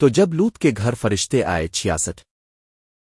تو جب لوت کے گھر فرشتے آئے چھیاسٹھ